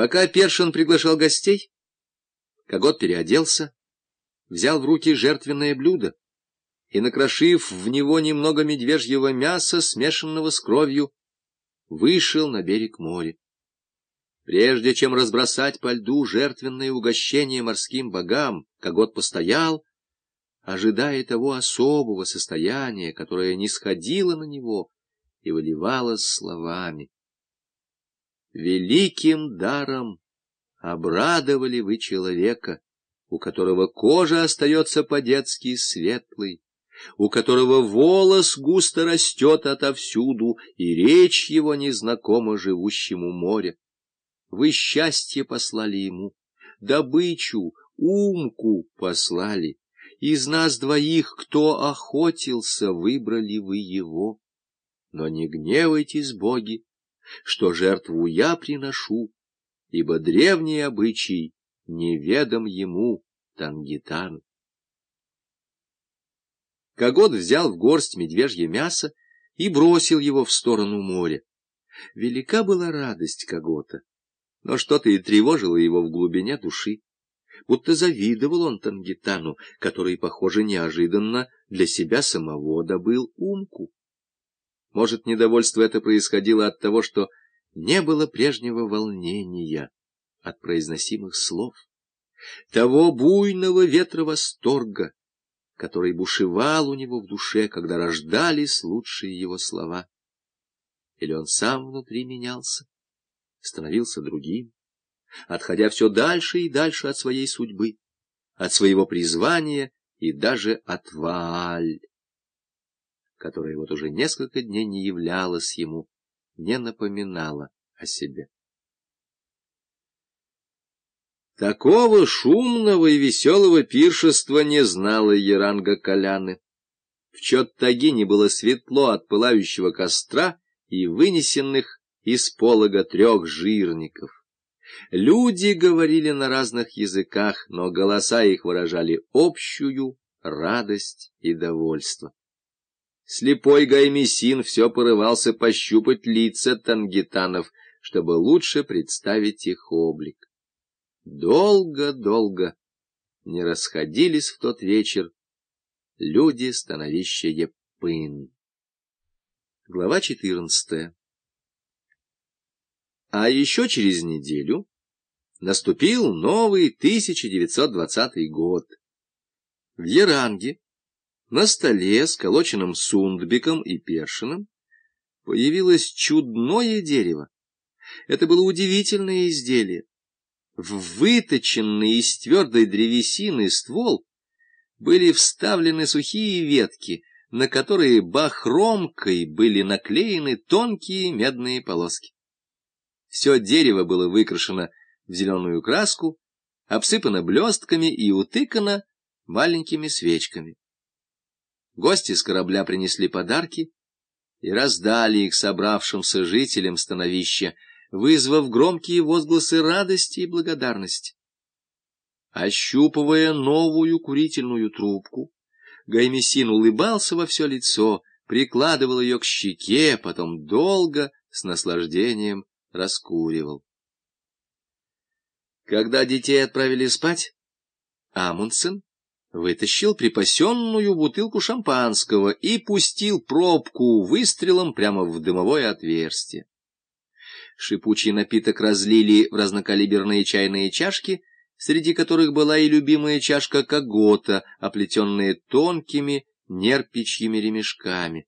Пока Першин приглашал гостей, Когот переоделся, взял в руки жертвенное блюдо и, накрошив в него немного медвежьего мяса, смешанного с кровью, вышел на берег моря. Прежде чем разбросать по льду жертвенное угощение морским богам, Когот постоял, ожидая того особого состояния, которое не сходило на него и выливалось словами. Великим даром обрадовали вы человека, у которого кожа остается по-детски светлой, у которого волос густо растет отовсюду, и речь его незнакома живущему море. Вы счастье послали ему, добычу, умку послали. Из нас двоих, кто охотился, выбрали вы его. Но не гневайтесь, боги, что жертву я приношу, ибо древний обычай неведом ему, Тангитан. Когот взял в горсть медвежье мясо и бросил его в сторону моря. Велика была радость Когота, но что-то и тревожило его в глубине души. Будто завидовал он Тангитану, который, похоже, неожиданно для себя самого добыл умку. Может, недовольство это происходило от того, что не было прежнего волнения от произносимых слов, того буйного ветра восторга, который бушевал у него в душе, когда рождались лучшие его слова. Или он сам внутри менялся, становился другим, отходя все дальше и дальше от своей судьбы, от своего призвания и даже от Вааль которая вот уже несколько дней не являлась ему, не напоминала о себе. Такого шумного и веселого пиршества не знала Яранга Коляны. В Чоттагине было светло от пылающего костра и вынесенных из полога трех жирников. Люди говорили на разных языках, но голоса их выражали общую радость и довольство. Слепой Гаймесин все порывался пощупать лица тангитанов, чтобы лучше представить их облик. Долго-долго не расходились в тот вечер люди становища Епын. Глава четырнадцатая. А еще через неделю наступил новый 1920 год. В Яранге на столе, сколоченном сундбиком и першином, появилось чудное дерево. Это было удивительное изделие. В выточенный из твердой древесины ствол были вставлены сухие ветки, на которые бахромкой были наклеены тонкие медные полоски. Все дерево было выкрашено в зеленую краску, обсыпано блестками и утыкано маленькими свечками. Гости с корабля принесли подарки и раздали их собравшимся жителям становища, вызвав громкие возгласы радости и благодарности. Ощупывая новую курительную трубку, Гаймесин улыбался во все лицо, прикладывал ее к щеке, потом долго, с наслаждением, раскуривал. Когда детей отправили спать, Амундсен вытащил припасенную бутылку шампанского и пустил пробку выстрелом прямо в дымовое отверстие. Шипучий напиток разлили в разнокалиберные чайные чашки, среди которых была и любимая чашка когота, оплетенная тонкими нерпичьими ремешками.